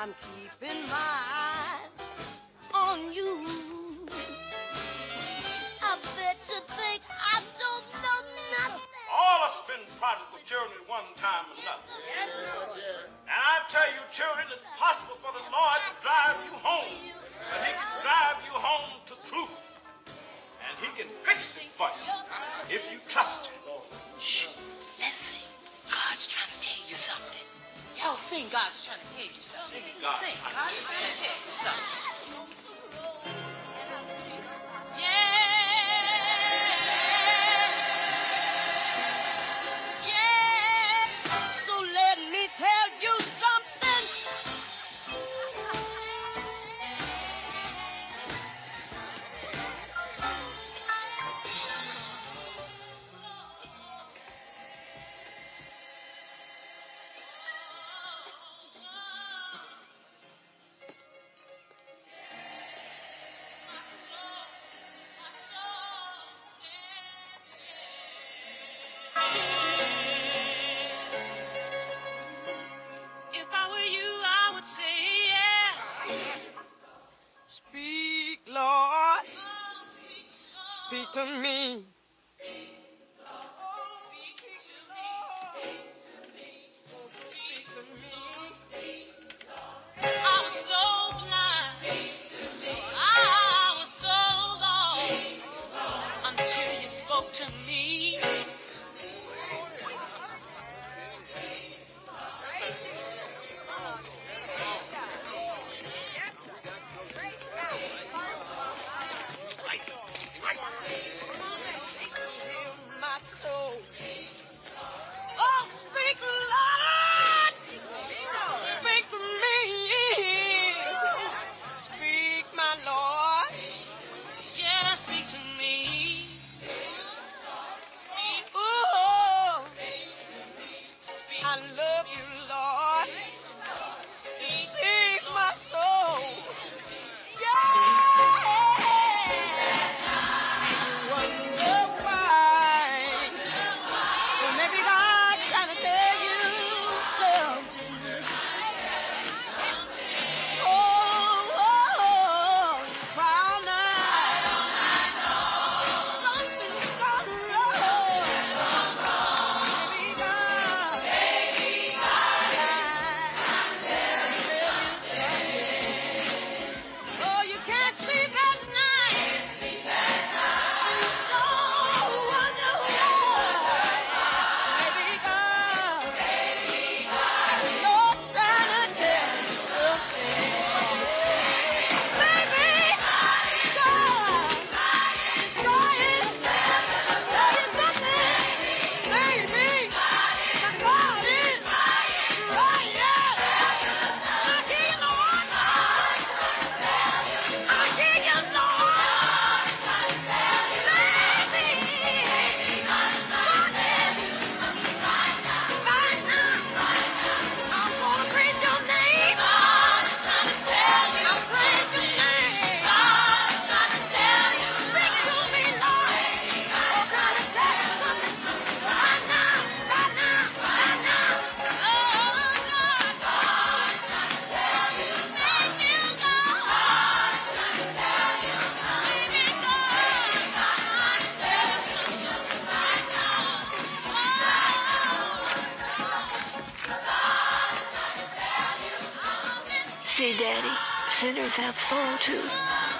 I'm keeping my eyes on you. I bet you think I don't know nothing. All of us been prodigal children at one time or another. Yes, Lord. And I tell you, children, it's possible for the Lord to drive you home. But he can drive you home to truth. And he can fix it for you if you trust him. Shh. Listen. God's trying to tell you something. Y'all sing God's trying to tell you something. Sing God's Sing trying to tell you something. Speak to me. To me. I was so blind. I was so lost until you spoke to me. Oh, speak, Lord. Speak to me. Speak, my Lord. Speak to me. I love you, Lord. See, Daddy, sinners have soul too.